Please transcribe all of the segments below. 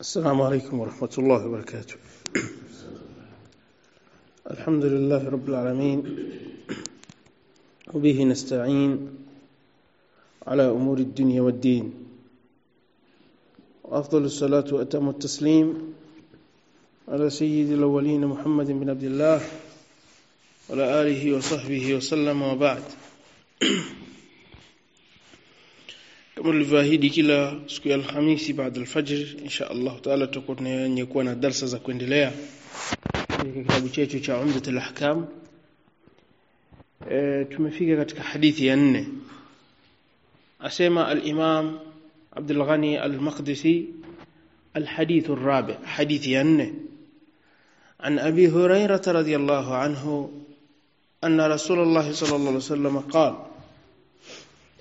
السلام عليكم ورحمة الله وبركاته. الحمد لله رب العالمين وبه نستعين على أمور الدنيا والدين. وأفضل الصلاة وأتم التسليم على سيد الأولين محمد بن عبد الله وعلى آله وصحبه وسلم وبعد. kama tulivyoahidi kila siku ya Alhamisi baada alfajr insha Allah taala tutakuwa tunanyekuwa na darsa za kuendelea katika kitabu chetu cha Umdat al-Ahkam e, tumefika katika hadithi ya nne asema al-Imam Abdul Ghani al-Maqdisi الحديث الرابع حديث ين عن أبي هريرة رضي الله عنه أن رسول الله صلى الله عليه وسلم قال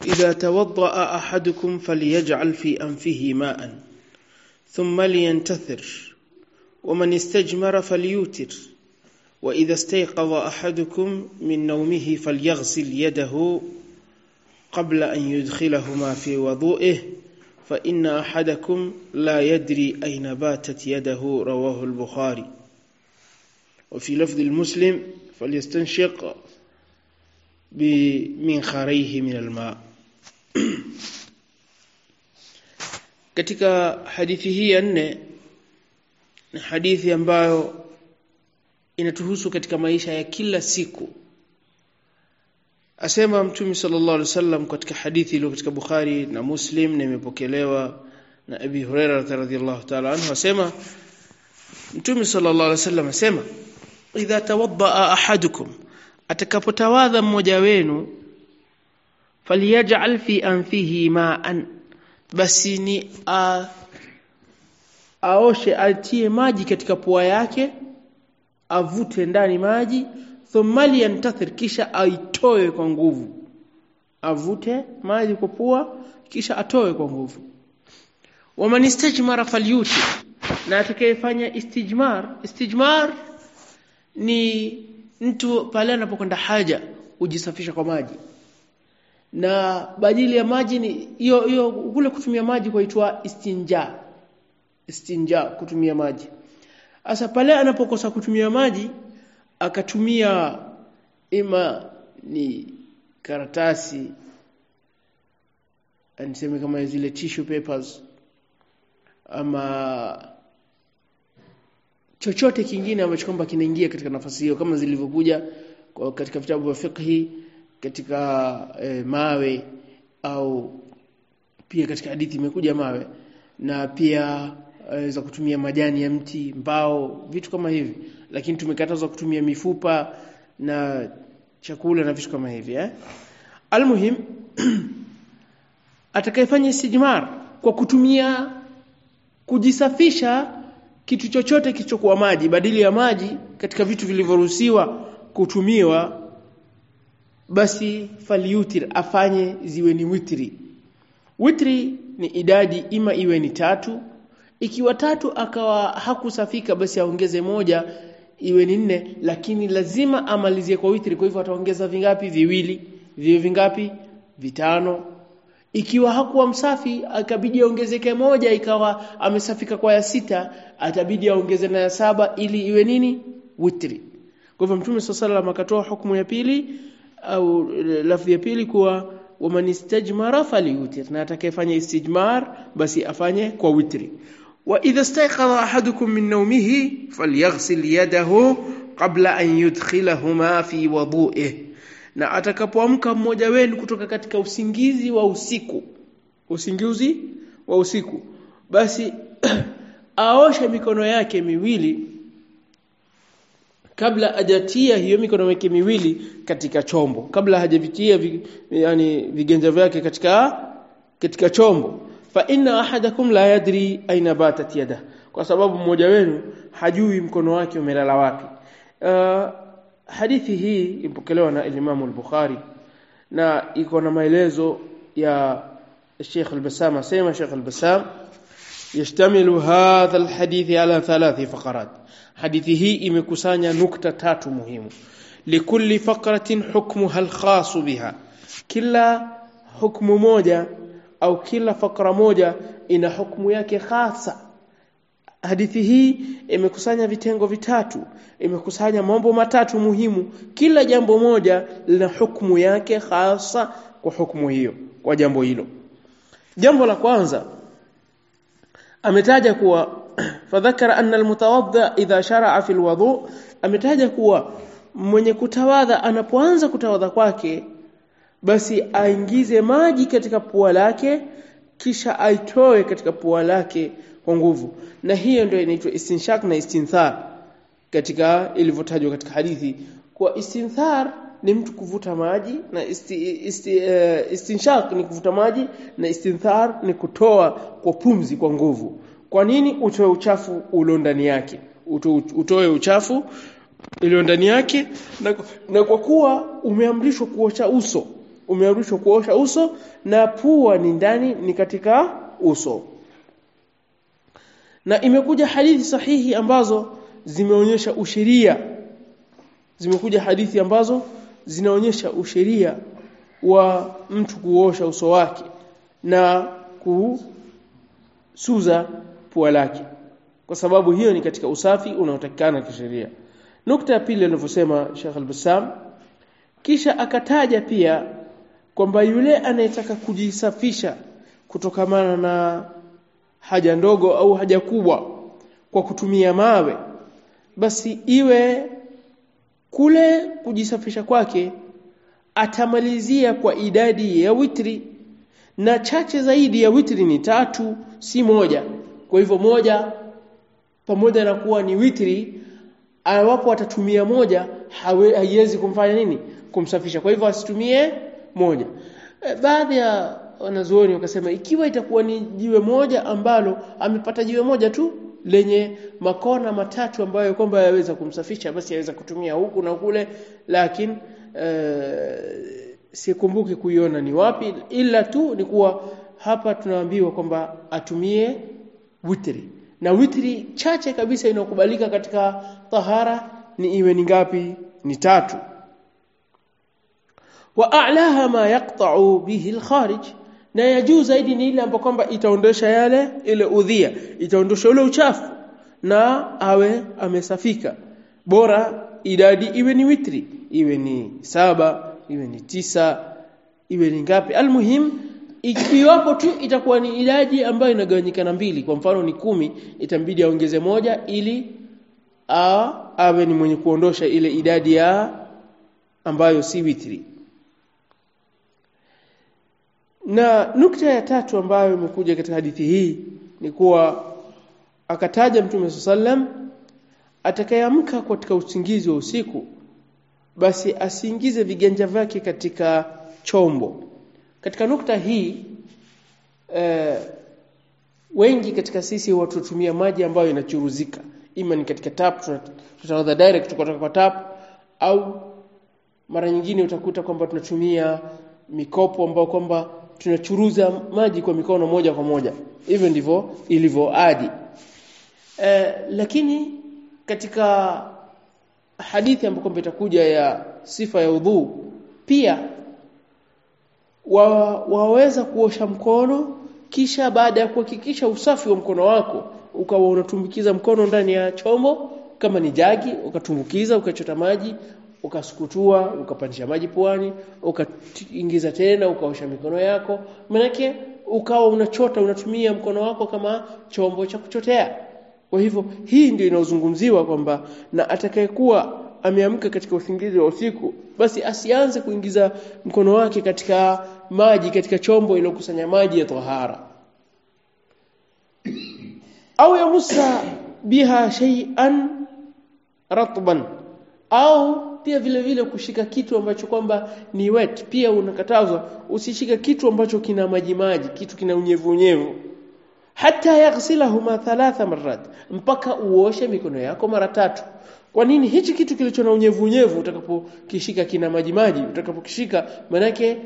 إذا توضأ أحدكم فليجعل في أنفه ماء ثم لينتثر ومن استجمر فليوتر وإذا استيقظ أحدكم من نومه فليغسل يده قبل أن يدخلهما في وضوئه فإن أحدكم لا يدري أين باتت يده رواه البخاري. وفي لفظ المسلم فليستنشق بمنخريه من الماء. Katika hadithi hii ya nne ni hadithi ambayo inatuhusu katika maisha ya kila siku. Asema mtume sallallahu alaihi wasallam katika hadithi iliyo katika Bukhari na Muslim na imepokelewa na Abi Hurairah radhiyallahu ta'ala anhu asema mtume sallallahu alaihi wasallam asema idha tawaddaa ahadukum atakapotawadha mmoja wenu falyaj'al fi anfihi ma'an basi ni a, aoshe atie maji katika pua yake avute ndani maji thumma liyantathir kisha aitoe kwa nguvu. Avute maji kwa pua kisha atoe kwa nguvu. Waman istijmar falyuti na atakayefanya istijmar istijmar ni mtu pale anapokwenda haja hujisafisha kwa maji na badili ya maji ni hiyo hiyo kule kutumia maji kwaitwa istinja. Istinja kutumia maji. Asa pale anapokosa kutumia maji akatumia ima ni karatasi aniseme kama zile tissue papers ama chochote kingine ambacho kwamba kinaingia katika nafasi hiyo kama zilivyokuja katika vitabu vya fiqhi katika e, mawe au pia katika hadithi imekuja mawe na pia e, za kutumia majani ya mti mbao vitu kama hivi. Lakini tumekatazwa kutumia mifupa na chakula na vitu kama hivi eh. Almuhim atakayefanya istijmar kwa kutumia kujisafisha kitu chochote kilichokuwa maji badili ya maji katika vitu vilivyoruhusiwa kutumiwa basi falyutir afanye ziwe ni witri. Witri ni idadi ima iwe ni tatu. Ikiwa tatu akawa hakusafika basi aongeze moja iwe ni nne. Lakini lazima amalizie kwa witri kwa hivyo ataongeza vingapi? Viwili. Vio vingapi? Vitano. Ikiwa hakuwa msafi akabidi aongezeke moja ikawa amesafika kwa ya sita atabidi aongeze na ya saba ili iwe nini? Witri. Kwa hivyo mtume sallallahu akatoa hukumu ya pili au lafzi ya pili kuwa waman istajmara falyutir. Na atakayefanya istijmar basi afanye kwa witri. Wa idha istayqadha ahadukum min nawmihi falyaghsil yadahu qabla an yudkhilahuma fi wudu'ih na atakapoamka mmoja wenu kutoka katika usingizi wa usiku usingizi wa usiku basi aoshe mikono yake miwili kabla hajatia hiyo mikono yake miwili katika chombo. Kabla hajavitia vi, yani viganja vyake katika katika chombo. Fa inna ahadakum la yadri aina batat yada. Kwa sababu mmoja wenu hajui mkono wake umelala wapi. Uh, hadithi hii imepokelewa na Imam al-Bukhari na iko na maelezo ya Sheikh al-Bassam. Asema Sheikh al-Bassam yashtamilu hadha alhadithi ala thalathi faqarat, hadithi hii imekusanya nukta tatu muhimu. Likulli faqratin hukmuha alkhasu biha, kila hukmu moja au kila fakra moja ina hukmu yake hasa. Hadithi hii imekusanya vitengo vitatu, imekusanya mambo matatu muhimu. Kila jambo moja lina hukmu yake hasa kwa hukmu hiyo, kwa jambo hilo. Jambo la kwanza ametaja kuwa fadhakara anna almutawadda idha shara'a fil wudu ametaja kuwa mwenye kutawadha anapoanza kutawadha kwake basi aingize maji katika pua lake kisha aitoe katika pua lake kwa nguvu. Na hiyo ndio inaitwa istinshak na istinthar katika ilivyotajwa katika hadithi. Kwa istinthar ni mtu kuvuta maji na isti, isti, uh, istinshaq ni kuvuta maji na istinthar ni kutoa kwa pumzi kwa nguvu. Kwa nini utoe uchafu ulio ndani yake? Uto, utoe uchafu ulio ndani yake na, na kwa kuwa umeamrishwa kuosha uso umeamrishwa kuosha uso na pua ni ndani ni katika uso. Na imekuja hadithi sahihi ambazo zimeonyesha usheria. Zimekuja hadithi ambazo zinaonyesha usheria wa mtu kuosha uso wake na kusuza pua lake. Kwa sababu hiyo ni katika usafi unaotakikana kisheria. Nukta ya pili alivyosema Sheikh Al-Bassam kisha akataja pia kwamba yule anayetaka kujisafisha kutokamana na haja ndogo au haja kubwa kwa kutumia mawe basi iwe kule kujisafisha kwake atamalizia kwa idadi ya witri na chache zaidi ya witri ni tatu si moja. Kwa hivyo moja pamoja na kuwa ni witri awapo atatumia moja haiwezi kumfanya nini? Kumsafisha. Kwa hivyo asitumie moja. E, baadhi ya wanazuoni wakasema ikiwa itakuwa ni jiwe moja ambalo amepata jiwe moja tu lenye makona matatu ambayo kwamba yaweza kumsafisha basi yaweza kutumia huku na kule lakini e, sikumbuki kuiona ni wapi ila tu ni kuwa hapa tunaambiwa kwamba atumie witri. Na witri chache kabisa inayokubalika katika tahara ni iwe ni ngapi? Ni tatu. Wa a'laha ma yaqta'u bihi al-kharij na ya juu zaidi ni ile ambayo kwamba itaondosha yale ile udhia. Itaondosha ule uchafu na awe amesafika. Bora idadi iwe ni witri iwe ni saba iwe ni tisa iwe ni ngapi. Almuhim ikiwapo tu itakuwa ni idadi ambayo inagawanyika na mbili. Kwa mfano ni kumi itambidi aongeze moja ili a, awe ni mwenye kuondosha ile idadi ya ambayo si witri na nukta ya tatu ambayo imekuja katika hadithi hii ni kuwa akataja Mtume sallam atakayeamka katika usingizi wa usiku basi asiingize viganja vyake katika chombo. Katika nukta hii eh, wengi katika sisi watutumia maji ambayo inachuruzika. Ima ni katika tap tutawadha direct kutoka kwa tap au mara nyingine utakuta kwamba tunatumia mikopo ambayo kwamba tunachuruza maji kwa mikono moja kwa moja. Hivyo ndivyo ilivyoadi e, lakini katika hadithi ambayo kwamba itakuja ya sifa ya udhu pia wa, waweza kuosha mkono kisha baada ya kuhakikisha usafi wa mkono wako ukawa unatumbukiza mkono ndani ya chombo kama ni jagi ukatumbukiza ukachota maji ukasukutua ukapandisha maji puani ukaingiza tena ukaosha mikono yako. Manake ukawa unachota unatumia mkono wako kama chombo cha kuchotea. Kwa hivyo hii ndio inaozungumziwa kwamba na atakayekuwa ameamka katika usingizi wa usiku basi asianze kuingiza mkono wake katika maji katika chombo iliyokusanya maji ya tahara. Au yamusa biha shay'an ratban. Au pia vile vile kushika kitu ambacho kwamba ni wet. Pia unakatazwa usishike kitu ambacho kina maji maji kitu kina unyevu unyevu. Hata yaghsilahuma thalatha marat mpaka uoshe mikono yako mara tatu. Kwa nini? Hichi kitu kilicho na unyevu unyevu utakapokishika kina maji maji utakapokishika manake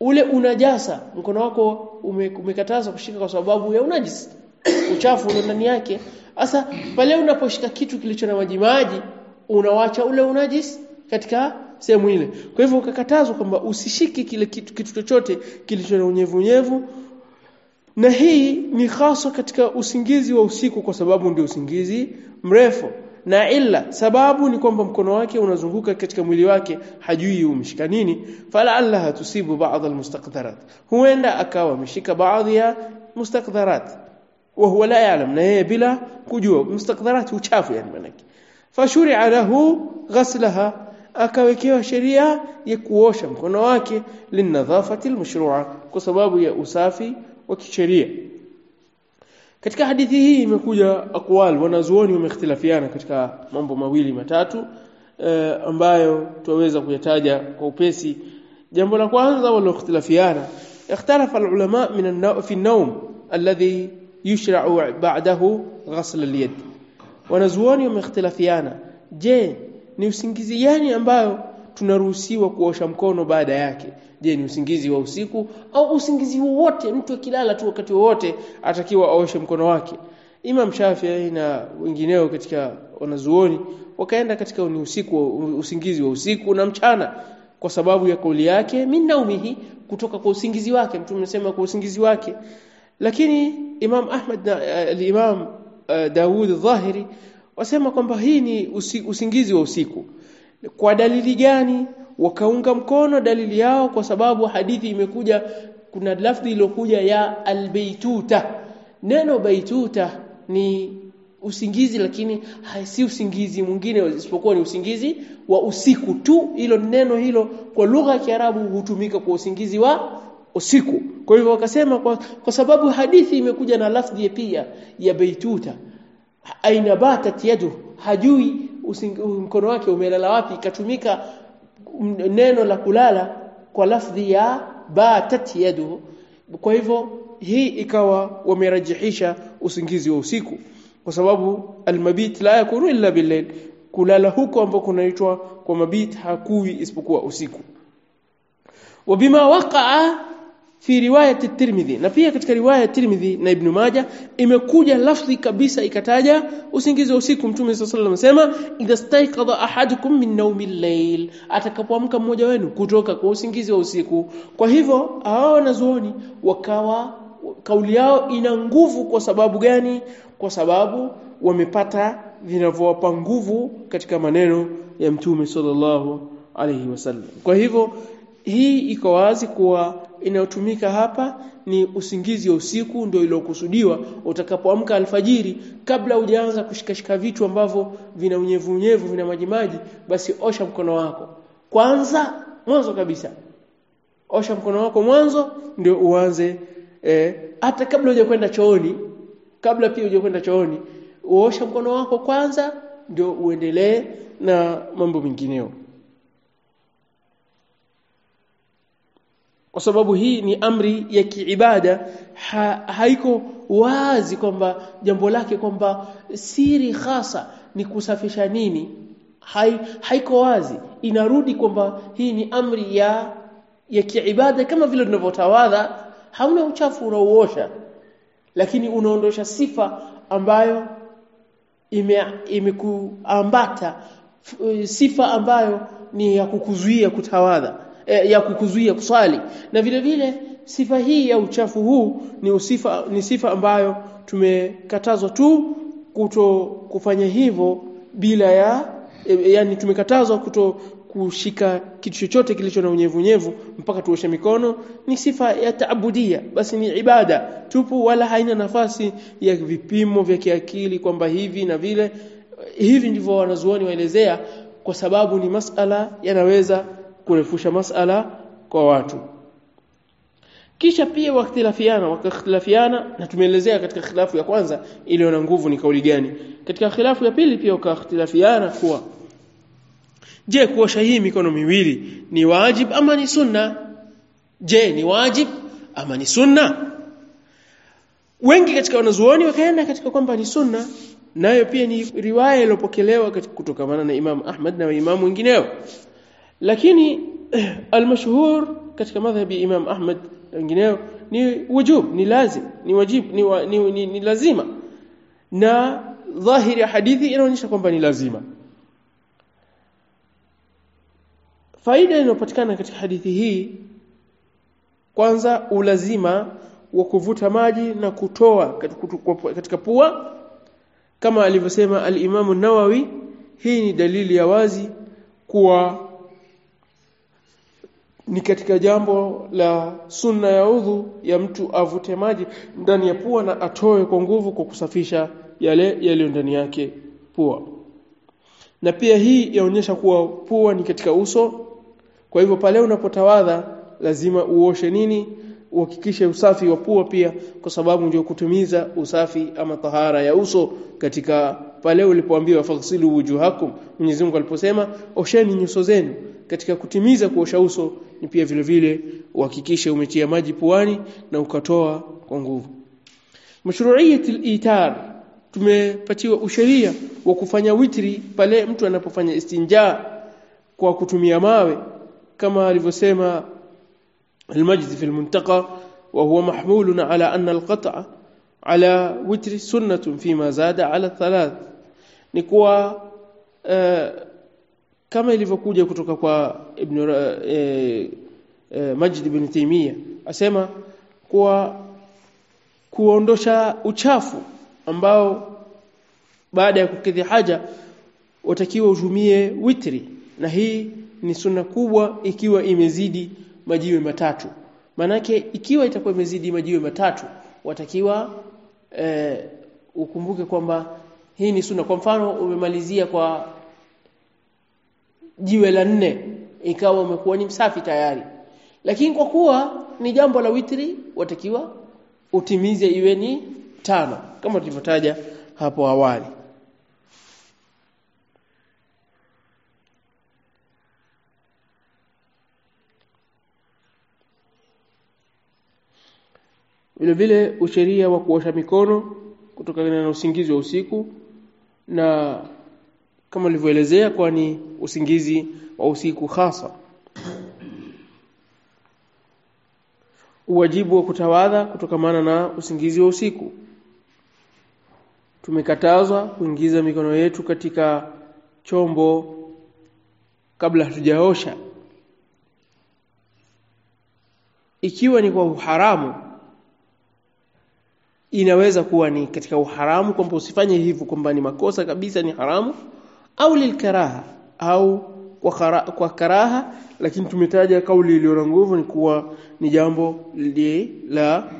ule unajasa mkono wako ume, umekatazwa kushika kwa sababu ya unajisi. Uchafu ule ndani yake. Sasa pale unaposhika kitu kilicho na maji maji unawacha ule unajisi katika sehemu ile. Kwa hivyo ukakatazwa kwamba usishiki kile kitu kitu chochote kilicho na unyevu unyevu na hii ni hasa katika usingizi wa usiku kwa sababu ndio usingizi mrefu. Na ila sababu ni kwamba mkono wake unazunguka katika mwili wake hajui umeshika nini. Fala tusibu baadhi almustaqdarat. Huenda akawa ameshika baadhi ya mustaqdarat. Wa huwa la ya'lam na yeye bila kujua. Mustaqdarat uchafu yani manake fashuri'a lahu ghaslaha akawekewa sheria ya kuosha mkono wake linadhafati almashru'a kwa sababu ya usafi wa kisheria. Katika hadithi hii imekuja aqwal wanazuoni wamehtilafiana katika mambo mawili matatu e, ambayo tuweza kuyataja kwa upesi. Jambo la kwanza waliokhtilafiana ikhtalafa alulama min fi an-nawm alladhi yushra'u ba'dahu ghasl al-yad. Wanazuoni wamehtilafiana je ni usingizi gani ambayo tunaruhusiwa kuosha mkono baada yake? Je ni usingizi wa usiku au usingizi wowote? Mtu akilala tu wakati wowote atakiwa aoshe mkono wake. Imam Shafi'i na wengineo katika wanazuoni wakaenda katika ni usiku usingizi wa usiku na mchana kwa sababu ya kauli yake minaumihi kutoka kwa usingizi wake. Mtu anasema kwa usingizi wake. Lakini Imam Ahmad na uh, Imam uh, Daud Dhahiri wasema kwamba hii ni usi, usingizi wa usiku. Kwa dalili gani? Wakaunga mkono dalili yao kwa sababu hadithi imekuja kuna lafdhi iliyokuja ya albaituta. Neno baituta ni usingizi lakini si usingizi mwingine isipokuwa ni usingizi wa usiku tu. Hilo neno hilo kwa lugha ya Kiarabu hutumika kwa usingizi wa usiku. Kwa hivyo wakasema kwa, kwa sababu hadithi imekuja na lafdhi pia ya baituta aina batat yadu hajui mkono wake umelala wapi? Ikatumika neno la kulala kwa lafdhi ya batat yadu kwa hivyo hii ikawa wamerajihisha usingizi wa usiku. Kwa sababu almabit la yakunu illa billayl. Kulala huko ambako kunaitwa kwa mabit hakui isipokuwa usiku. Wabima waqa'a fi riwayat Tirmidhi na pia katika riwaya ya Tirmidhi na Ibn Majah imekuja lafzi kabisa ikataja usingizi wa usiku Mtume SAW anasema idha staiqadha ahadukum min nawmi al-layl atakapoamka mmoja wenu kutoka kwa usingizi wa usiku. Kwa hivyo hao wanazuoni wakawa kauli yao ina nguvu kwa sababu gani? Kwa sababu wamepata vinavyowapa nguvu katika maneno ya Mtume sallallahu alaihi wasallam. Kwa hivyo hii iko wazi kuwa inayotumika hapa ni usingizi wa usiku ndio iliyokusudiwa utakapoamka alfajiri kabla hujaanza kushikashika vitu ambavyo vina unyevu unyevu vina majimaji basi osha mkono wako. Kwanza mwanzo kabisa. Osha mkono wako mwanzo ndio uanze eh, hata kabla hujakwenda chooni kabla pia hujakwenda chooni uosha mkono wako kwanza ndio uendelee na mambo mengineo kwa sababu hii ni amri ya kiibada ha, haiko wazi kwamba jambo lake kwamba siri hasa ni kusafisha nini. Hai, haiko wazi. Inarudi kwamba hii ni amri ya ya kiibada kama vile tunavyotawadha. Hauna uchafu unaoosha lakini unaondosha sifa ambayo imekuambata ime sifa ambayo ni ya kukuzuia kutawadha ya kukuzuia kuswali. Na vile vile sifa hii ya uchafu huu ni usifa ni sifa ambayo tumekatazwa tu kuto kufanya hivyo bila ya e, yani tumekatazwa kuto kushika kitu chochote kilicho na unyevunyevu mpaka tuoshe mikono. Ni sifa ya taabudia basi ni ibada. Tupu wala haina nafasi ya vipimo vya kiakili kwamba hivi na vile. Hivi ndivyo wanazuoni waelezea kwa sababu ni masala yanaweza kurefusha masala kwa watu. Kisha pia wakhtilafiana wakakhtilafiana na tumeelezea katika khilafu ya kwanza iliyo na nguvu ni kauli gani. Katika khilafu ya pili pia wakakhtilafiana kuwa je kuosha hii mikono miwili ni wajib ama ni sunna? Je ni wajib ama ni sunna? Wengi katika wanazuoni wakaenda katika kwamba ni sunna nayo pia ni riwaya iliyopokelewa kutokamana na Imam Ahmad na Imam wengineo lakini almashhur katika madhhabi ya Imam Ahmad na wengineo ni wujub ni lazim ni wajib ni, wa, ni, ni, ni lazima. Na dhahiri ya hadithi inaonyesha kwamba ni lazima. Faida inayopatikana katika hadithi hii kwanza ulazima wa kuvuta maji na kutoa katika pua. Kama alivyosema al-Imam an-Nawawi hii ni dalili ya wazi kuwa ni katika jambo la sunna ya udhu ya mtu avute maji ndani ya pua na atoe kwa nguvu kwa kusafisha yale yaliyo ndani yake pua. Na pia hii yaonyesha kuwa pua ni katika uso. Kwa hivyo pale unapotawadha lazima uoshe nini? Uhakikishe usafi wa pua pia kwa sababu ndio kutumiza usafi ama tahara ya uso katika pale ulipoambiwa faghsilu wujuhakum. Mwenyezi Mungu aliposema osheni nyuso zenu katika kutimiza kuosha uso ni pia vile vile uhakikishe umetia maji puani na ukatoa kwa nguvu. Mashru'iyyat al-itar tumepatiwa usheria wa kufanya witri pale mtu anapofanya istinja kwa kutumia mawe kama alivyosema al-majdi fi al-muntaqa wa huwa mahmulun ala anna al-qat'a ala witri sunnatun fima zada ala thalath. Ni kuwa uh, kama ilivyokuja kutoka kwa ibn e, e, Majd ibn Taymiyyah asema kuwa kuondosha uchafu ambao baada ya kukidhi haja watakiwa utumie witri. Na hii ni sunna kubwa ikiwa imezidi majiwe matatu. Manake ikiwa itakuwa imezidi majiwe matatu watakiwa e, ukumbuke kwamba hii ni sunna. Kwa mfano umemalizia kwa jiwe la nne ikawa umekuwa ni msafi tayari. Lakini kwa kuwa ni jambo la witri watakiwa utimize iwe ni tano kama tulivyotaja hapo awali. Vile vile usheria wa kuosha mikono kutokana na usingizi wa usiku na kama nilivyoelezea kwani usingizi wa usiku hasa. Uwajibu wa kutawadha kutokamana na usingizi wa usiku. Tumekatazwa kuingiza mikono yetu katika chombo kabla hatujaosha. Ikiwa ni kwa uharamu inaweza kuwa ni katika uharamu kwamba usifanye hivyo kwamba ni makosa kabisa ni haramu au lilkaraha au kwa, kara, kwa karaha lakini tumetaja kauli iliyo na nguvu ni kuwa ni jambo la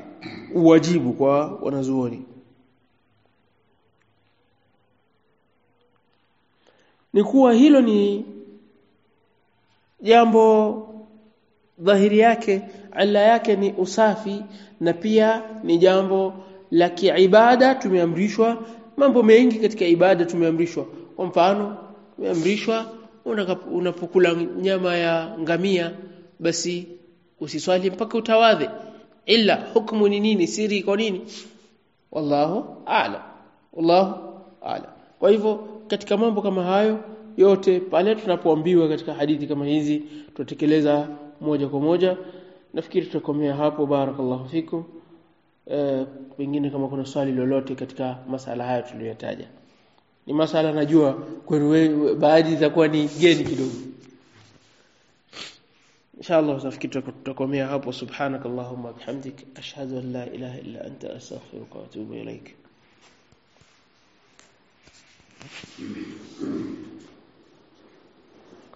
uwajibu kwa wanazuoni. Ni kuwa hilo ni jambo dhahiri yake ala yake ni usafi na pia ni jambo la kiibada tumeamrishwa. Mambo mengi katika ibada tumeamrishwa kwa mfano umeamrishwa unapokula nyama ya ngamia basi usiswali mpaka utawadhe. Ila hukumu ni nini? Siri kwa nini? Wallahu a'lam. Wallahu a'lam. Kwa hivyo katika mambo kama hayo yote pale tunapoambiwa katika hadithi kama hizi tutatekeleza moja kwa moja. Nafikiri tutakomea hapo. Barakallahu fikum. Pengine kama kuna swali lolote katika masala haya tuliyotaja ni masala najua kwenu baadhi itakuwa ni geni kidogo. Inshallah nafikiri tutakomea hapo. Subhanakallahumma bihamdik. Ashhadu an la ilaha illa anta astaghfiruka wa atubu ilaik